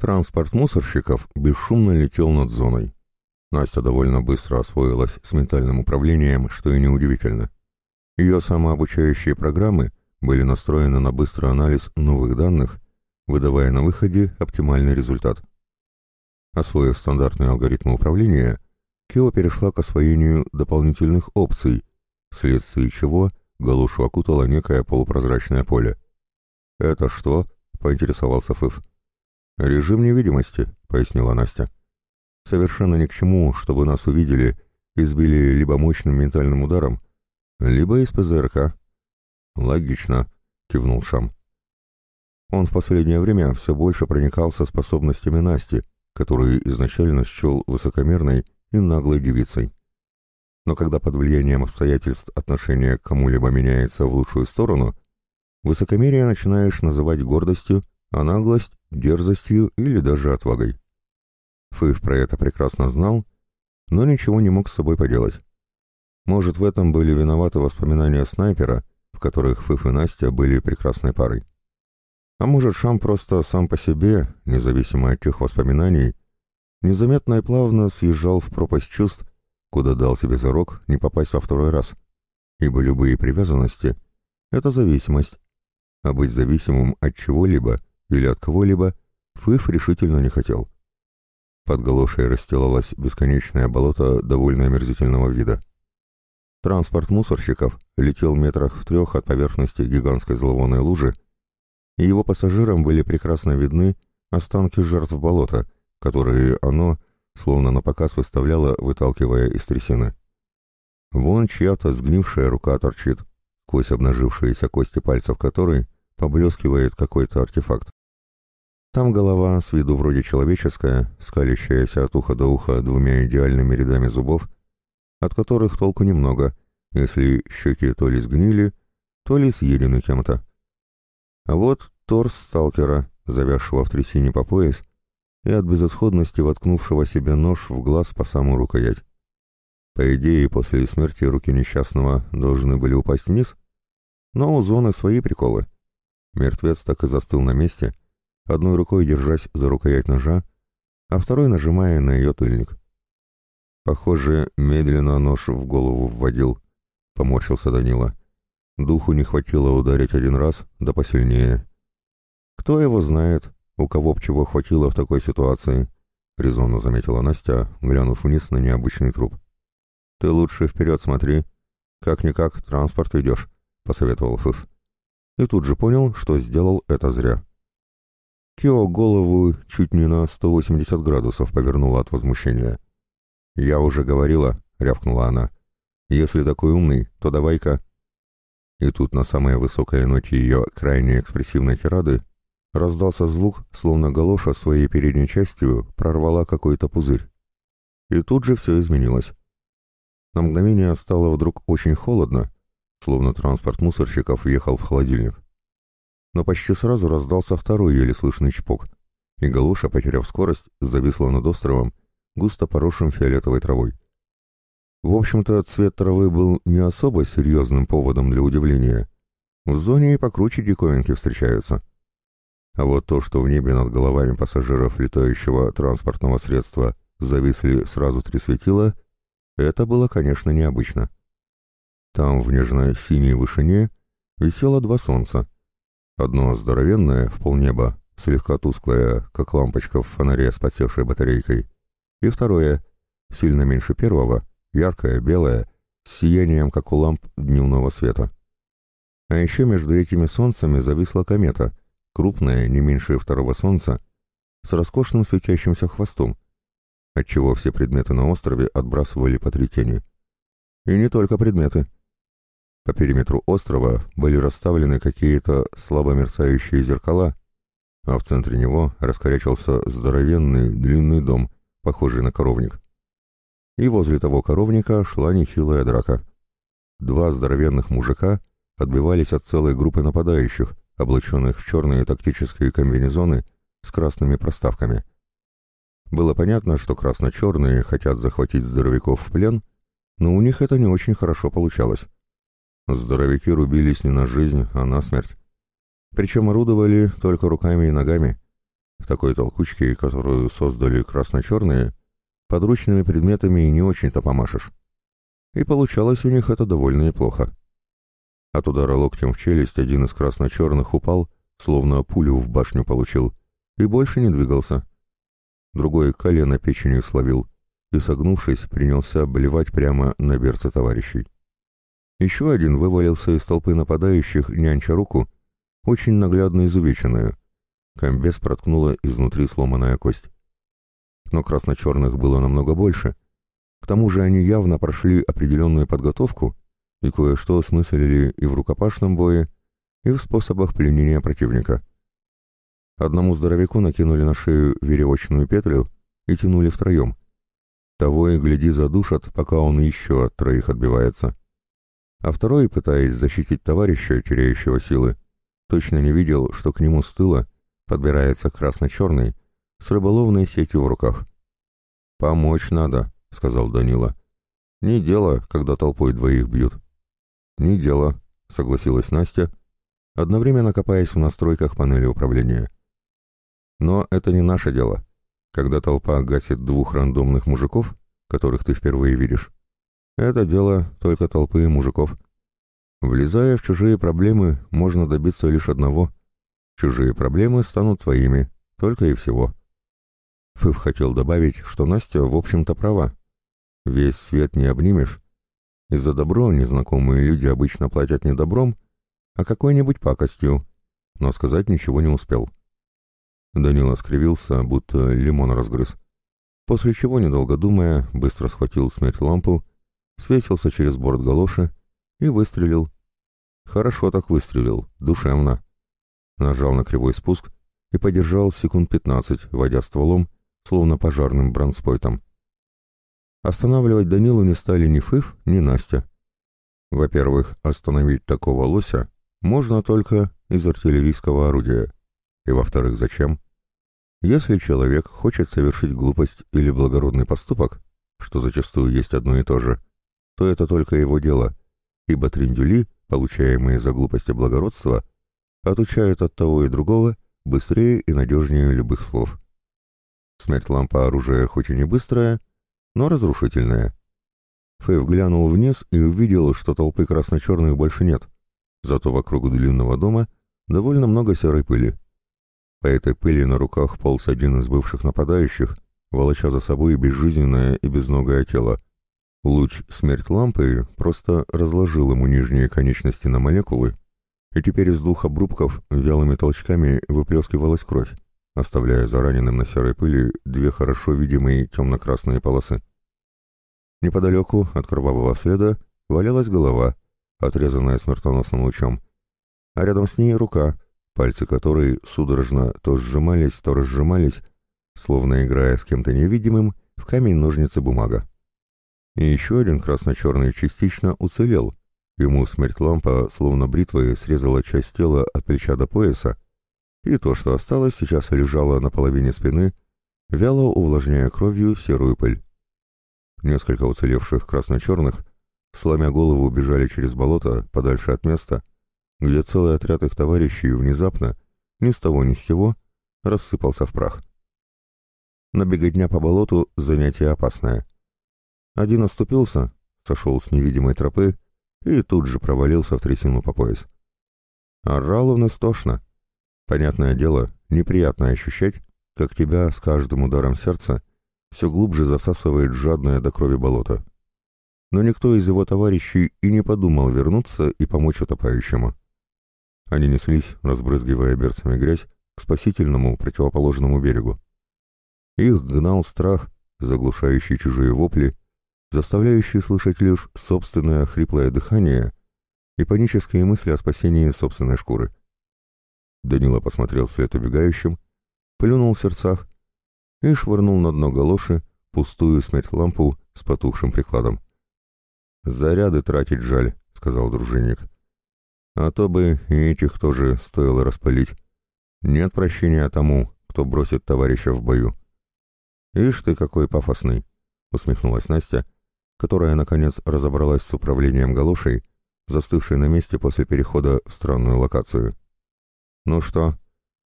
Транспорт мусорщиков бесшумно летел над зоной. Настя довольно быстро освоилась с ментальным управлением, что и неудивительно. Ее самообучающие программы были настроены на быстрый анализ новых данных, выдавая на выходе оптимальный результат. Освоив стандартные алгоритмы управления, Кио перешла к освоению дополнительных опций, вследствие чего галушу окутало некое полупрозрачное поле. «Это что?» — поинтересовался Фыф. «Режим невидимости», — пояснила Настя. «Совершенно ни к чему, чтобы нас увидели и сбили либо мощным ментальным ударом, либо из ПЗРК». «Логично», — кивнул Шам. Он в последнее время все больше проникался способностями Насти, которую изначально счел высокомерной и наглой девицей. Но когда под влиянием обстоятельств отношение к кому-либо меняется в лучшую сторону, высокомерие начинаешь называть гордостью, а наглость — дерзостью или даже отвагой. Фыф про это прекрасно знал, но ничего не мог с собой поделать. Может, в этом были виноваты воспоминания снайпера, в которых Фыф и Настя были прекрасной парой. А может, Шам просто сам по себе, независимо от тех воспоминаний, незаметно и плавно съезжал в пропасть чувств, куда дал себе зарок не попасть во второй раз, ибо любые привязанности — это зависимость, а быть зависимым от чего-либо или от кого-либо Фыф решительно не хотел. Под галошей расстилалось бесконечное болото довольно омерзительного вида. Транспорт мусорщиков летел метрах в трех от поверхности гигантской зловонной лужи, и его пассажирам были прекрасно видны останки жертв болота, которые оно словно на показ выставляло, выталкивая из трясины. Вон чья-то сгнившая рука торчит, сквозь обнажившиеся кости пальцев которой поблескивает какой-то артефакт. Там голова, с виду вроде человеческая, скалящаяся от уха до уха двумя идеальными рядами зубов, от которых толку немного, если щеки то ли сгнили, то ли съедены кем-то. А вот торс сталкера, завязшего в трясине по пояс, и от безысходности воткнувшего себе нож в глаз по самую рукоять. По идее, после смерти руки несчастного должны были упасть вниз, но у зоны свои приколы. Мертвец так и застыл на месте, одной рукой держась за рукоять ножа, а второй нажимая на ее тыльник. Похоже, медленно нож в голову вводил, поморщился Данила. Духу не хватило ударить один раз, да посильнее. Кто его знает, «У кого б чего хватило в такой ситуации?» — резонно заметила Настя, глянув вниз на необычный труп. «Ты лучше вперед смотри. Как-никак транспорт идешь», — посоветовал Фыф. И тут же понял, что сделал это зря. Кио голову чуть не на 180 градусов повернула от возмущения. «Я уже говорила», — рявкнула она. «Если такой умный, то давай-ка...» И тут на самой высокой ноте ее крайне экспрессивной тирады Раздался звук, словно галоша своей передней частью прорвала какой-то пузырь. И тут же все изменилось. На мгновение стало вдруг очень холодно, словно транспорт мусорщиков въехал в холодильник. Но почти сразу раздался второй еле слышный чпок, и галоша, потеряв скорость, зависла над островом, густо поросшим фиолетовой травой. В общем-то, цвет травы был не особо серьезным поводом для удивления. В зоне и покруче диковинки встречаются. А вот то, что в небе над головами пассажиров летающего транспортного средства зависли сразу три светила, это было, конечно, необычно. Там, в нежной синей вышине, висело два солнца. Одно здоровенное, в полнеба, слегка тусклое, как лампочка в фонаре с подсевшей батарейкой, и второе, сильно меньше первого, яркое, белое, с сиянием, как у ламп дневного света. А еще между этими солнцами зависла комета — крупное, не меньше второго солнца, с роскошным светящимся хвостом, отчего все предметы на острове отбрасывали по три тени. И не только предметы. По периметру острова были расставлены какие-то слабо мерцающие зеркала, а в центре него раскорячился здоровенный длинный дом, похожий на коровник. И возле того коровника шла нехилая драка. Два здоровенных мужика отбивались от целой группы нападающих, облаченных в черные тактические комбинезоны с красными проставками. Было понятно, что красно-черные хотят захватить здоровяков в плен, но у них это не очень хорошо получалось. Здоровяки рубились не на жизнь, а на смерть. Причем орудовали только руками и ногами. В такой толкучке, которую создали красно-черные, подручными предметами и не очень-то помашешь. И получалось у них это довольно неплохо. От удара локтем в челюсть один из красно-черных упал, словно пулю в башню получил, и больше не двигался. Другой колено печенью словил и, согнувшись, принялся обливать прямо на берце товарищей. Еще один вывалился из толпы нападающих, нянча руку, очень наглядно изувеченную. Комбез проткнула изнутри сломанная кость. Но красно-черных было намного больше. К тому же они явно прошли определенную подготовку и кое-что осмыслили и в рукопашном бое, и в способах пленения противника. Одному здоровяку накинули на шею веревочную петлю и тянули втроем. Того и гляди задушат, пока он еще от троих отбивается. А второй, пытаясь защитить товарища, теряющего силы, точно не видел, что к нему с тыла подбирается красно-черный с рыболовной сетью в руках. «Помочь надо», — сказал Данила. «Не дело, когда толпой двоих бьют». «Не дело», — согласилась Настя, одновременно копаясь в настройках панели управления. «Но это не наше дело. Когда толпа гасит двух рандомных мужиков, которых ты впервые видишь, это дело только толпы и мужиков. Влезая в чужие проблемы, можно добиться лишь одного. Чужие проблемы станут твоими, только и всего. Фыв хотел добавить, что Настя, в общем-то, права. Весь свет не обнимешь. И за добро незнакомые люди обычно платят не добром, а какой-нибудь пакостью, но сказать ничего не успел. Данила скривился, будто лимон разгрыз. После чего, недолго думая, быстро схватил смерть лампу свесился через борт галоши и выстрелил. Хорошо так выстрелил, душевно. Нажал на кривой спуск и подержал секунд пятнадцать, водя стволом, словно пожарным бронспойтом. Останавливать Данилу не стали ни Фыф, ни Настя. Во-первых, остановить такого лося можно только из артиллерийского орудия. И во-вторых, зачем? Если человек хочет совершить глупость или благородный поступок, что зачастую есть одно и то же, то это только его дело, ибо трендюли, получаемые за глупость и благородство, отучают от того и другого быстрее и надежнее любых слов. Смерть лампа оружия хоть и не быстрая, но разрушительная. Фейв глянул вниз и увидел, что толпы красно-черных больше нет, зато вокруг длинного дома довольно много серой пыли. По этой пыли на руках полз один из бывших нападающих, волоча за собой безжизненное и безногое тело. Луч смерть лампы просто разложил ему нижние конечности на молекулы, и теперь из двух обрубков вялыми толчками выплескивалась кровь, оставляя за раненым на серой пыли две хорошо видимые темно-красные полосы. Неподалеку от кровавого следа валялась голова, отрезанная смертоносным лучом, а рядом с ней рука, пальцы которой судорожно то сжимались, то разжимались, словно играя с кем-то невидимым в камень-ножницы-бумага. И еще один красно-черный частично уцелел. Ему смерть лампа, словно бритвой, срезала часть тела от плеча до пояса, и то, что осталось, сейчас лежало на половине спины, вяло увлажняя кровью серую пыль. Несколько уцелевших красно-черных, сломя голову, бежали через болото подальше от места, где целый отряд их товарищей внезапно, ни с того ни с сего, рассыпался в прах. Но беготня по болоту — занятие опасное — один оступился, сошел с невидимой тропы и тут же провалился в трясину по пояс. Орал он истошно. Понятное дело, неприятно ощущать, как тебя с каждым ударом сердца все глубже засасывает жадное до крови болото. Но никто из его товарищей и не подумал вернуться и помочь утопающему. Они неслись, разбрызгивая берцами грязь, к спасительному противоположному берегу. Их гнал страх, заглушающий чужие вопли заставляющий слышать лишь собственное хриплое дыхание и панические мысли о спасении собственной шкуры. Данила посмотрел вслед убегающим, плюнул в сердцах и швырнул на дно галоши пустую смерть лампу с потухшим прикладом. «Заряды тратить жаль», — сказал дружинник. «А то бы и этих тоже стоило распалить. Нет прощения тому, кто бросит товарища в бою». «Ишь ты какой пафосный!» — усмехнулась Настя, — которая, наконец, разобралась с управлением галошей, застывшей на месте после перехода в странную локацию. «Ну что,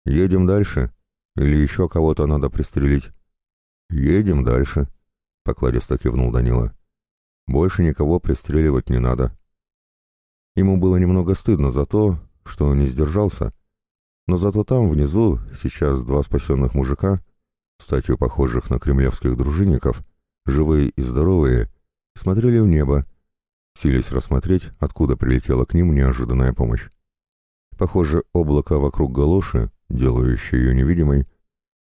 едем дальше? Или еще кого-то надо пристрелить?» «Едем дальше», — покладисто кивнул Данила. «Больше никого пристреливать не надо». Ему было немного стыдно за то, что он не сдержался, но зато там, внизу, сейчас два спасенных мужика, статью похожих на кремлевских дружинников, живые и здоровые, смотрели в небо, сились рассмотреть, откуда прилетела к ним неожиданная помощь. Похоже, облако вокруг галоши, делающее ее невидимой,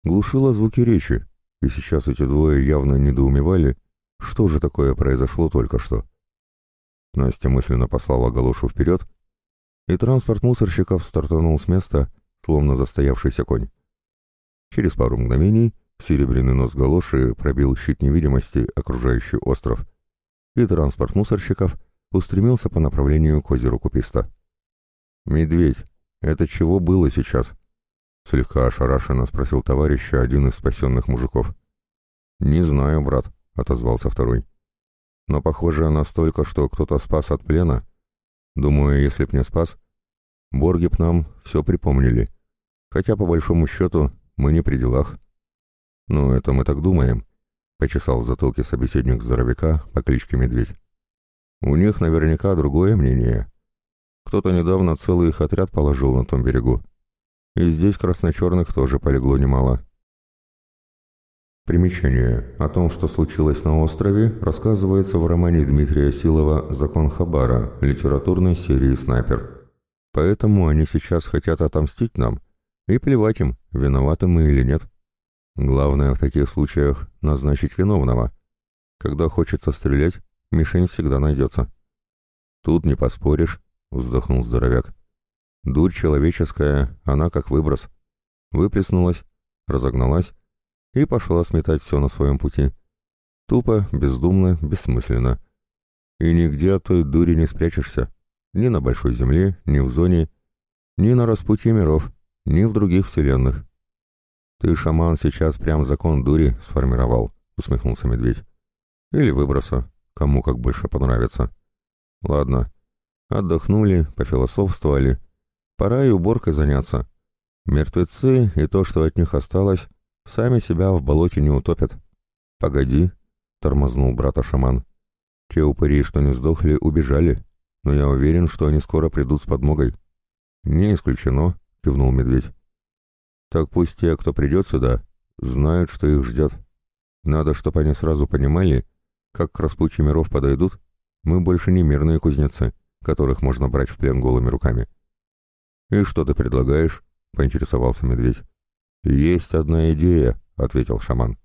глушило звуки речи, и сейчас эти двое явно недоумевали, что же такое произошло только что. Настя мысленно послала галошу вперед, и транспорт мусорщиков стартанул с места, словно застоявшийся конь. Через пару мгновений серебряный нос галоши пробил щит невидимости, окружающий остров, и транспорт мусорщиков устремился по направлению к озеру Куписта. «Медведь, это чего было сейчас?» — слегка ошарашенно спросил товарища один из спасенных мужиков. «Не знаю, брат», — отозвался второй. «Но похоже настолько, что кто-то спас от плена. Думаю, если б не спас, борги б нам все припомнили. Хотя, по большому счету, мы не при делах». «Ну, это мы так думаем», — почесал в затылке собеседник здоровяка по кличке Медведь. «У них наверняка другое мнение. Кто-то недавно целый их отряд положил на том берегу. И здесь красно-черных тоже полегло немало. Примечание. О том, что случилось на острове, рассказывается в романе Дмитрия Силова «Закон Хабара» литературной серии «Снайпер». Поэтому они сейчас хотят отомстить нам, и плевать им, виноваты мы или нет. Главное в таких случаях назначить виновного. Когда хочется стрелять, мишень всегда найдется. Тут не поспоришь, вздохнул здоровяк. Дурь человеческая, она как выброс. Выплеснулась, разогналась и пошла сметать все на своем пути. Тупо, бездумно, бессмысленно. И нигде от той дури не спрячешься. Ни на большой земле, ни в зоне, ни на распутье миров, ни в других вселенных. «Ты, шаман, сейчас прям закон дури сформировал», — усмехнулся медведь. «Или выброса, кому как больше понравится. Ладно, Отдохнули, пофилософствовали. Пора и уборкой заняться. Мертвецы и то, что от них осталось, сами себя в болоте не утопят. «Погоди», — тормознул брата шаман. «Те упыри, что не сдохли, убежали, но я уверен, что они скоро придут с подмогой». «Не исключено», — кивнул медведь. «Так пусть те, кто придет сюда, знают, что их ждет. Надо, чтобы они сразу понимали, как к распутью миров подойдут, мы больше не мирные кузнецы» которых можно брать в плен голыми руками. «И что ты предлагаешь?» — поинтересовался медведь. «Есть одна идея», — ответил шаман.